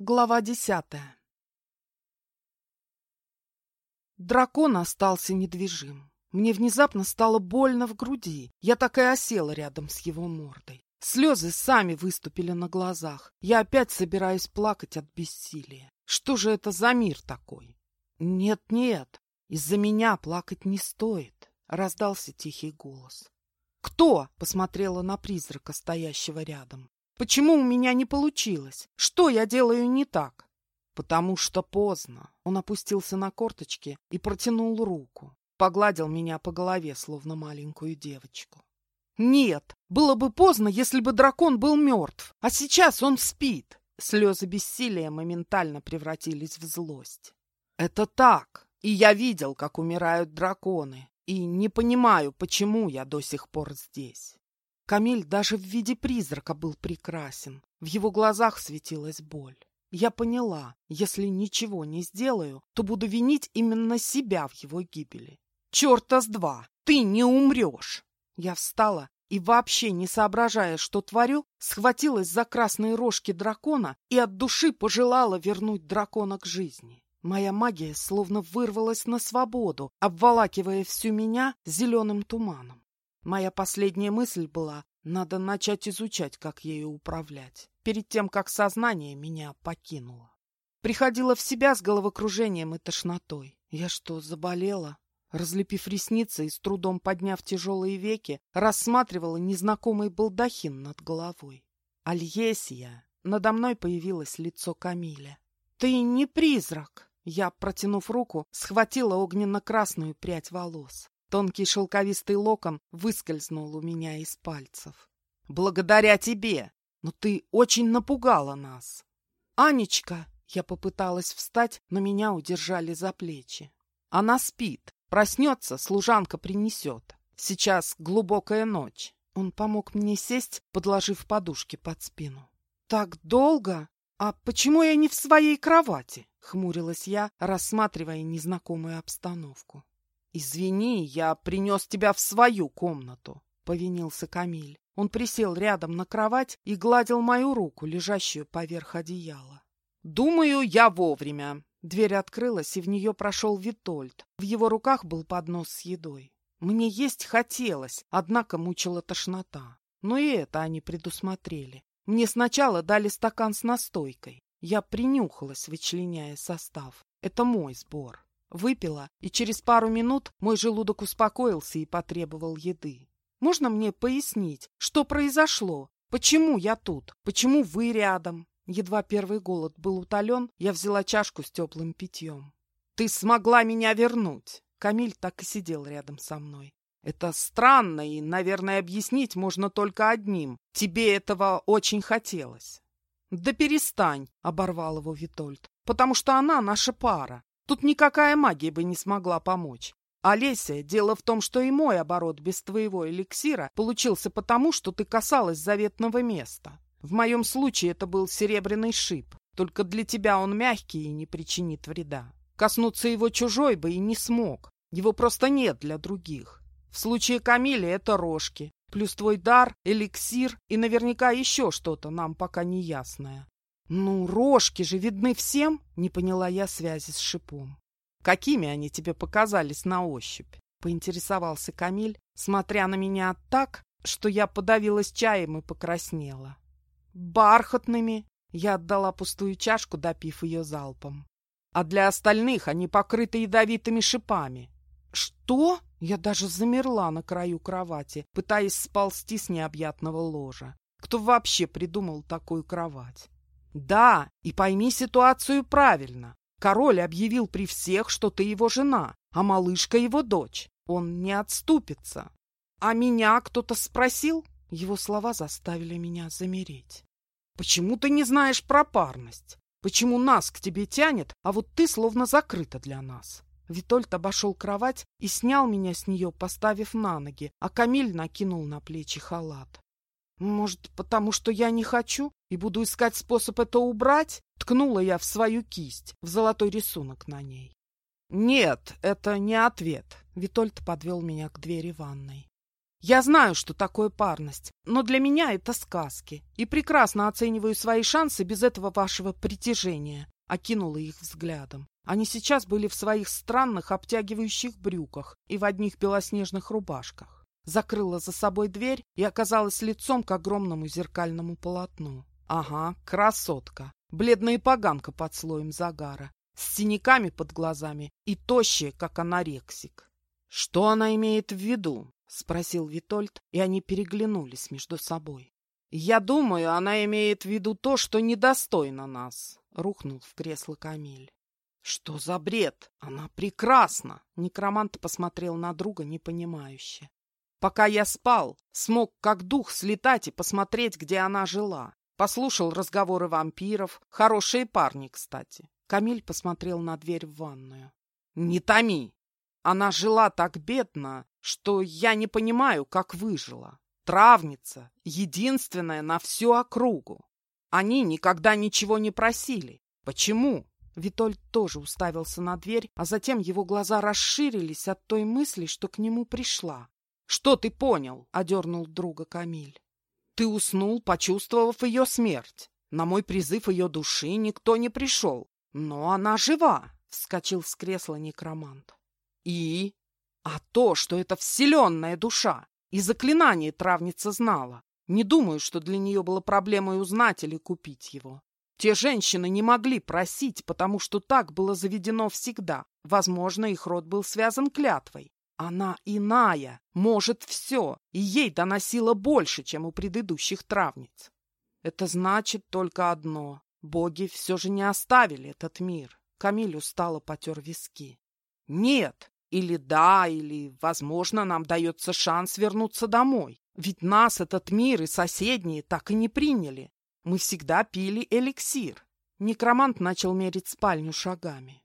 Глава десятая Дракон остался недвижим. Мне внезапно стало больно в груди. Я так и осела рядом с его мордой. Слезы сами выступили на глазах. Я опять собираюсь плакать от бессилия. Что же это за мир такой? Нет-нет, из-за меня плакать не стоит, раздался тихий голос. Кто? посмотрела на призрака, стоящего рядом. Почему у меня не получилось? Что я делаю не так? Потому что поздно. Он опустился на корточки и протянул руку. Погладил меня по голове, словно маленькую девочку. Нет, было бы поздно, если бы дракон был мертв. А сейчас он спит. Слезы бессилия моментально превратились в злость. Это так. И я видел, как умирают драконы. И не понимаю, почему я до сих пор здесь. Камиль даже в виде призрака был прекрасен. В его глазах светилась боль. Я поняла, если ничего не сделаю, то буду винить именно себя в его гибели. Черта с два! Ты не умрешь! Я встала и, вообще не соображая, что творю, схватилась за красные рожки дракона и от души пожелала вернуть дракона к жизни. Моя магия словно вырвалась на свободу, обволакивая всю меня зеленым туманом. Моя последняя мысль была, надо начать изучать, как ею управлять, перед тем, как сознание меня покинуло. Приходила в себя с головокружением и тошнотой. Я что, заболела? Разлепив ресницы и с трудом подняв тяжелые веки, рассматривала незнакомый балдахин над головой. Альесия! Надо мной появилось лицо Камиля. «Ты не призрак!» Я, протянув руку, схватила огненно-красную прядь волос. Тонкий шелковистый локон выскользнул у меня из пальцев. «Благодаря тебе! Но ты очень напугала нас!» «Анечка!» Я попыталась встать, но меня удержали за плечи. «Она спит. Проснется, служанка принесет. Сейчас глубокая ночь». Он помог мне сесть, подложив подушки под спину. «Так долго? А почему я не в своей кровати?» — хмурилась я, рассматривая незнакомую обстановку. «Извини, я принес тебя в свою комнату», — повинился Камиль. Он присел рядом на кровать и гладил мою руку, лежащую поверх одеяла. «Думаю, я вовремя». Дверь открылась, и в нее прошел Витольд. В его руках был поднос с едой. Мне есть хотелось, однако мучила тошнота. Но и это они предусмотрели. Мне сначала дали стакан с настойкой. Я принюхалась, вычленяя состав. Это мой сбор. Выпила, и через пару минут мой желудок успокоился и потребовал еды. Можно мне пояснить, что произошло? Почему я тут? Почему вы рядом? Едва первый голод был утолен, я взяла чашку с теплым питьем. Ты смогла меня вернуть. Камиль так и сидел рядом со мной. Это странно, и, наверное, объяснить можно только одним. Тебе этого очень хотелось. Да перестань, оборвал его Витольд, потому что она наша пара. Тут никакая магия бы не смогла помочь. Олеся, дело в том, что и мой оборот без твоего эликсира получился потому, что ты касалась заветного места. В моем случае это был серебряный шип, только для тебя он мягкий и не причинит вреда. Коснуться его чужой бы и не смог, его просто нет для других. В случае Камиля это рожки, плюс твой дар, эликсир и наверняка еще что-то нам пока не ясное. «Ну, рожки же видны всем!» — не поняла я связи с шипом. «Какими они тебе показались на ощупь?» — поинтересовался Камиль, смотря на меня так, что я подавилась чаем и покраснела. «Бархатными!» — я отдала пустую чашку, допив ее залпом. «А для остальных они покрыты ядовитыми шипами». «Что?» — я даже замерла на краю кровати, пытаясь сползти с необъятного ложа. Кто вообще придумал такую кровать? Да, и пойми ситуацию правильно. Король объявил при всех, что ты его жена, а малышка его дочь. Он не отступится. А меня кто-то спросил? Его слова заставили меня замереть. Почему ты не знаешь про парность? Почему нас к тебе тянет, а вот ты словно закрыта для нас? Витольд обошел кровать и снял меня с нее, поставив на ноги, а Камиль накинул на плечи халат. Может, потому что я не хочу и буду искать способ это убрать? Ткнула я в свою кисть, в золотой рисунок на ней. Нет, это не ответ. Витольд подвел меня к двери ванной. Я знаю, что такое парность, но для меня это сказки. И прекрасно оцениваю свои шансы без этого вашего притяжения. Окинула их взглядом. Они сейчас были в своих странных обтягивающих брюках и в одних белоснежных рубашках. Закрыла за собой дверь и оказалась лицом к огромному зеркальному полотну. Ага, красотка. Бледная поганка под слоем загара, с синяками под глазами и тощая, как анорексик. Что она имеет в виду? — спросил Витольд, и они переглянулись между собой. «Я думаю, она имеет в виду то, что недостойно нас», — рухнул в кресло Камиль. «Что за бред? Она прекрасна!» Некромант посмотрел на друга непонимающе. «Пока я спал, смог как дух слетать и посмотреть, где она жила. Послушал разговоры вампиров. Хорошие парни, кстати». Камиль посмотрел на дверь в ванную. «Не томи! Она жила так бедно, что я не понимаю, как выжила. Травница, единственная на всю округу. Они никогда ничего не просили. Почему? Витольд тоже уставился на дверь, а затем его глаза расширились от той мысли, что к нему пришла. «Что ты понял?» — одернул друга Камиль. «Ты уснул, почувствовав ее смерть. На мой призыв ее души никто не пришел. Но она жива!» — вскочил с кресла некромант. «И?» А то, что это вселенная душа, и заклинание травница знала. Не думаю, что для нее было проблемой узнать или купить его. Те женщины не могли просить, потому что так было заведено всегда. Возможно, их род был связан клятвой. Она иная, может все, и ей доносило больше, чем у предыдущих травниц. Это значит только одно. Боги все же не оставили этот мир. Камиль устало потер виски. Нет, или да, или, возможно, нам дается шанс вернуться домой. Ведь нас этот мир и соседние так и не приняли. Мы всегда пили эликсир. Некромант начал мерить спальню шагами.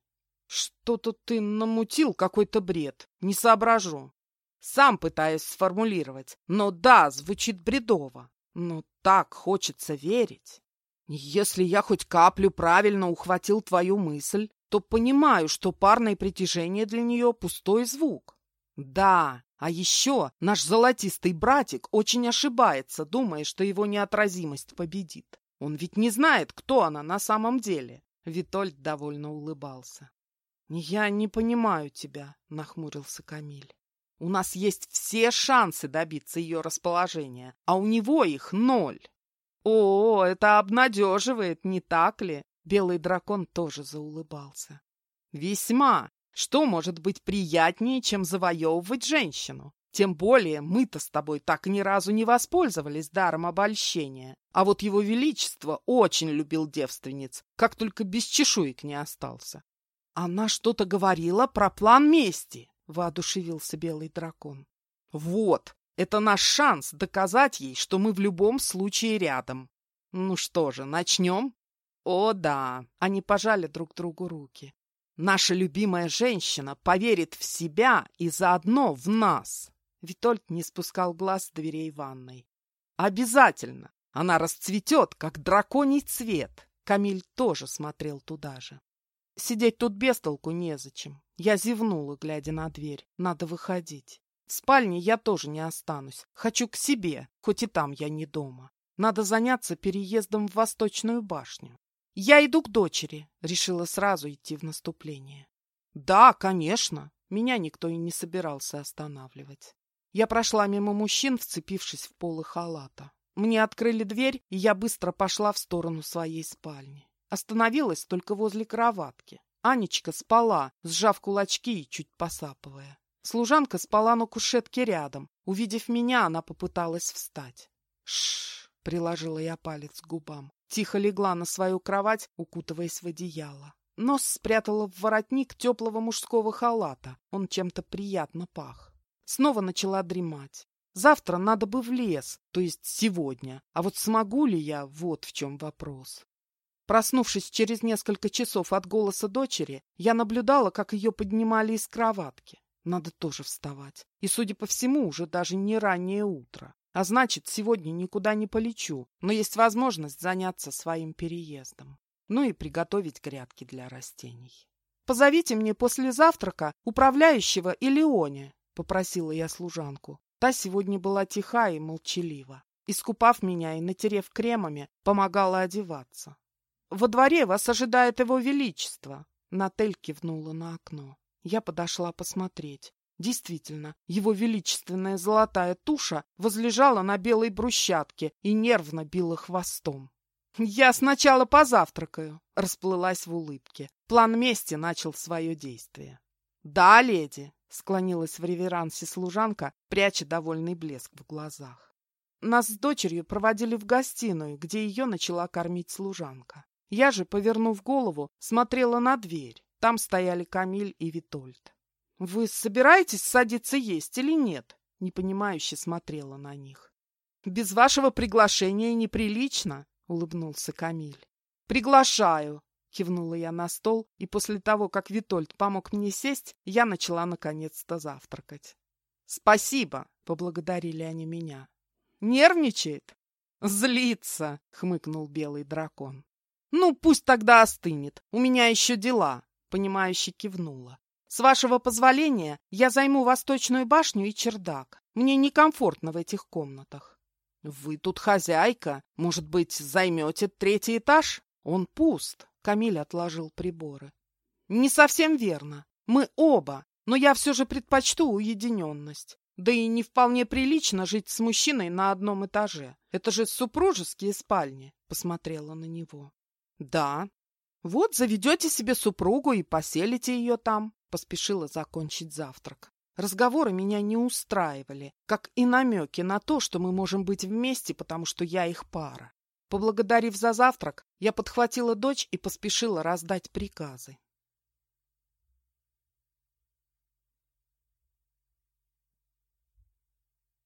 Что-то ты намутил какой-то бред. Не соображу. Сам пытаюсь сформулировать. Но да, звучит бредово. Но так хочется верить. Если я хоть каплю правильно ухватил твою мысль, то понимаю, что парное притяжение для нее пустой звук. Да, а еще наш золотистый братик очень ошибается, думая, что его неотразимость победит. Он ведь не знает, кто она на самом деле. Витольд довольно улыбался. «Я не понимаю тебя», — нахмурился Камиль. «У нас есть все шансы добиться ее расположения, а у него их ноль». «О, это обнадеживает, не так ли?» Белый дракон тоже заулыбался. «Весьма! Что может быть приятнее, чем завоевывать женщину? Тем более мы-то с тобой так ни разу не воспользовались даром обольщения. А вот его величество очень любил девственниц, как только без чешуек не остался. Она что-то говорила про план мести, — воодушевился белый дракон. Вот, это наш шанс доказать ей, что мы в любом случае рядом. Ну что же, начнем? О, да, они пожали друг другу руки. Наша любимая женщина поверит в себя и заодно в нас. Витольд не спускал глаз с дверей ванной. Обязательно. Она расцветет, как драконий цвет. Камиль тоже смотрел туда же. Сидеть тут без толку незачем. Я зевнула, глядя на дверь. Надо выходить. В спальне я тоже не останусь. Хочу к себе, хоть и там я не дома. Надо заняться переездом в Восточную башню. «Я иду к дочери», — решила сразу идти в наступление. «Да, конечно». Меня никто и не собирался останавливать. Я прошла мимо мужчин, вцепившись в полы халата. Мне открыли дверь, и я быстро пошла в сторону своей спальни. Остановилась только возле кроватки. Анечка спала, сжав кулачки и чуть посапывая. Служанка спала на кушетке рядом. Увидев меня, она попыталась встать. Шш, приложила я палец к губам. Тихо легла на свою кровать, укутываясь в одеяло. Нос спрятала в воротник теплого мужского халата. Он чем-то приятно пах. Снова начала дремать. Завтра надо бы в лес, то есть сегодня. А вот смогу ли я, вот в чем вопрос. Проснувшись через несколько часов от голоса дочери, я наблюдала, как ее поднимали из кроватки. Надо тоже вставать. И, судя по всему, уже даже не раннее утро. А значит, сегодня никуда не полечу, но есть возможность заняться своим переездом. Ну и приготовить грядки для растений. «Позовите мне после завтрака управляющего Илеоне», — попросила я служанку. Та сегодня была тиха и молчалива. Искупав меня и натерев кремами, помогала одеваться. «Во дворе вас ожидает его величество!» Натель кивнула на окно. Я подошла посмотреть. Действительно, его величественная золотая туша возлежала на белой брусчатке и нервно била хвостом. «Я сначала позавтракаю», — расплылась в улыбке. План мести начал свое действие. «Да, леди», — склонилась в реверансе служанка, пряча довольный блеск в глазах. Нас с дочерью проводили в гостиную, где ее начала кормить служанка. Я же, повернув голову, смотрела на дверь. Там стояли Камиль и Витольд. «Вы собираетесь садиться есть или нет?» Непонимающе смотрела на них. «Без вашего приглашения неприлично», — улыбнулся Камиль. «Приглашаю», — кивнула я на стол, и после того, как Витольд помог мне сесть, я начала наконец-то завтракать. «Спасибо», — поблагодарили они меня. «Нервничает?» «Злится», — хмыкнул белый дракон. «Ну, пусть тогда остынет. У меня еще дела», — понимающе кивнула. С вашего позволения, я займу восточную башню и чердак. Мне некомфортно в этих комнатах. Вы тут хозяйка. Может быть, займете третий этаж? Он пуст. Камиль отложил приборы. Не совсем верно. Мы оба, но я все же предпочту уединенность. Да и не вполне прилично жить с мужчиной на одном этаже. Это же супружеские спальни, посмотрела на него. Да. Вот заведете себе супругу и поселите ее там поспешила закончить завтрак. Разговоры меня не устраивали, как и намеки на то, что мы можем быть вместе, потому что я их пара. Поблагодарив за завтрак, я подхватила дочь и поспешила раздать приказы.